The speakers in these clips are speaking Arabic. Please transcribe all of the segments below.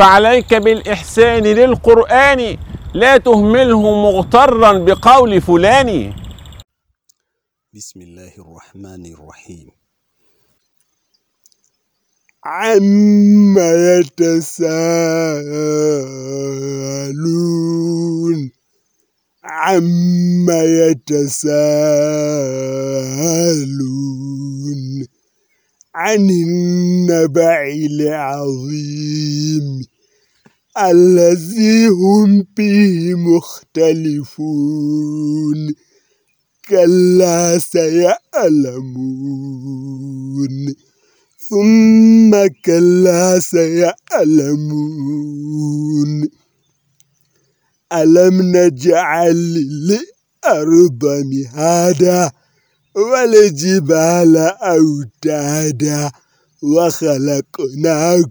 فعليك بالإحسان للقرآن لا تهمله مغترا بقول فلان. بسم الله الرحمن الرحيم. عما يتساءلون؟ عما يتساءلون؟ عن النبع العظيم. الذي هم فيه مختلفون. كلا سيعلمون. ثم كلا سيعلمون. ألم نجعل الأرض مهادا والجبال أوتادا وخلقناكم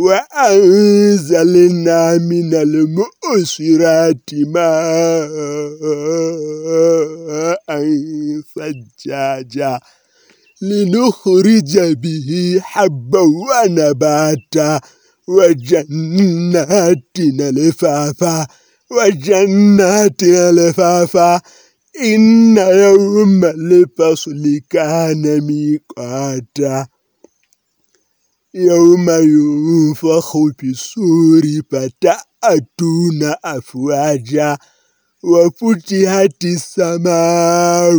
وأنزلنا من المؤسرات ماء ثجاجا لنخرج به حبا ونباتا وجنات لفافا وجنات لفافا. إن يوم الفصل كان ميقاتا. يوم ينفخ في السور فتأتون أفواجا وفتحت السماء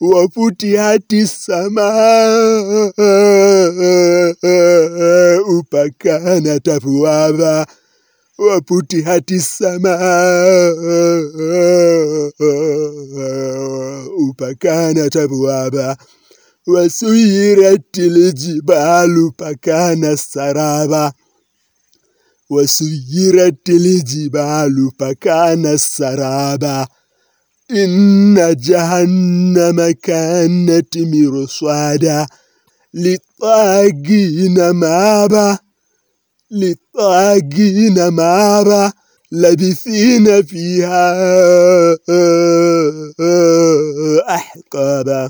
وفتحت السماء فكانت أبوابا وفتحت السماء فكانت أبوابا وسيرت الجبال فكانت سرابا وسيرت الجبال فكانت سرابا إن جهنم كانت مرصادا. للطاغين مابا. للطاغين مابا. لبثين فيها أحقابا.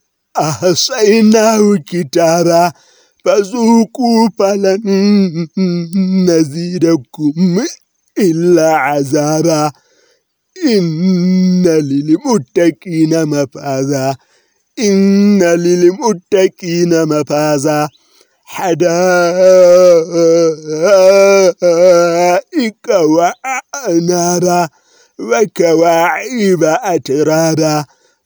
أحصيناه كتابا فذوقوا فلن نزيدكم إلا عذابا. إن للمتقين مفازا. إن للمتقين مفازا. حدائق وأعنابا وكواعب أترابا.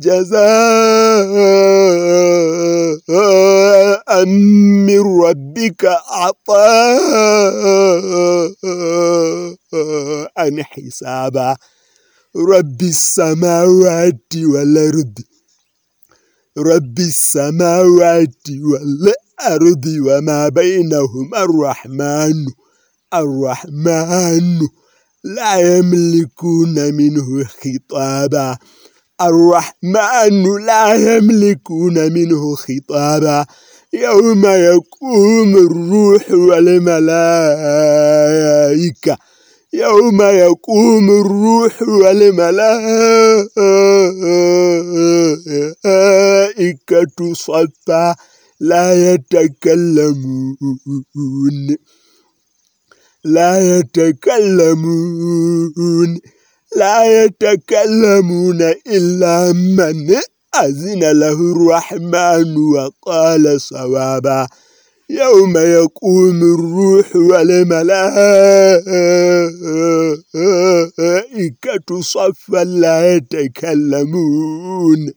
جزاء من ربك عطاء حسابا. رب السماوات والأرض رب السماوات والأرض وما بينهما الرحمن الرحمن لا يملكون منه خطابا. الرحمن لا يملكون منه خطابا. يوم يقوم الروح والملائكة. يوم يقوم الروح والملائكة صفا. لا يتكلمون. لا يتكلمون. لا يتكلمون إلا من أذن له الرحمن وقال صوابا. يوم يقوم الروح والملائكة صفا لا يتكلمون.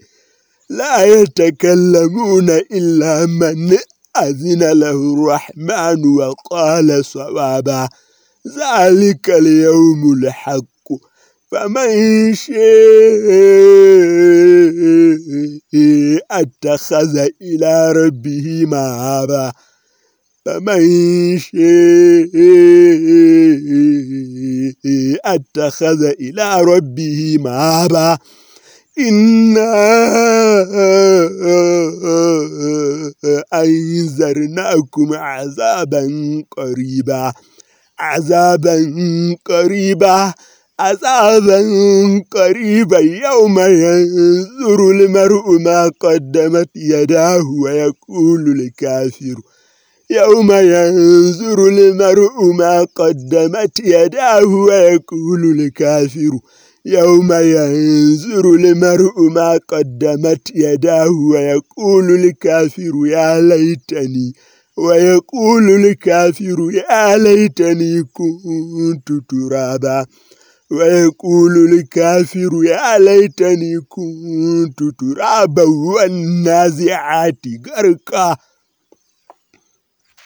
لا يتكلمون إلا من أذن له الرحمن وقال صوابا. ذلك اليوم الحق. فمن أتخذ إلى ربه مآبا. فمن شاء أتخذ إلى ربه مآبا. إنا أنذرناكم عذابا قريبا. عذابا قريبا. عذابا قريبا يوم ينظر المرء ما قدمت يداه ويقول الكافر يوم ينظر المرء ما قدمت يداه ويقول الكافر يوم ينظر المرء ما قدمت يداه ويقول الكافر يا ليتني ويقول الكافر يا ليتني كنت ترابا ويقول الكافر يا ليتني كنت ترابا والنازعات غرقا.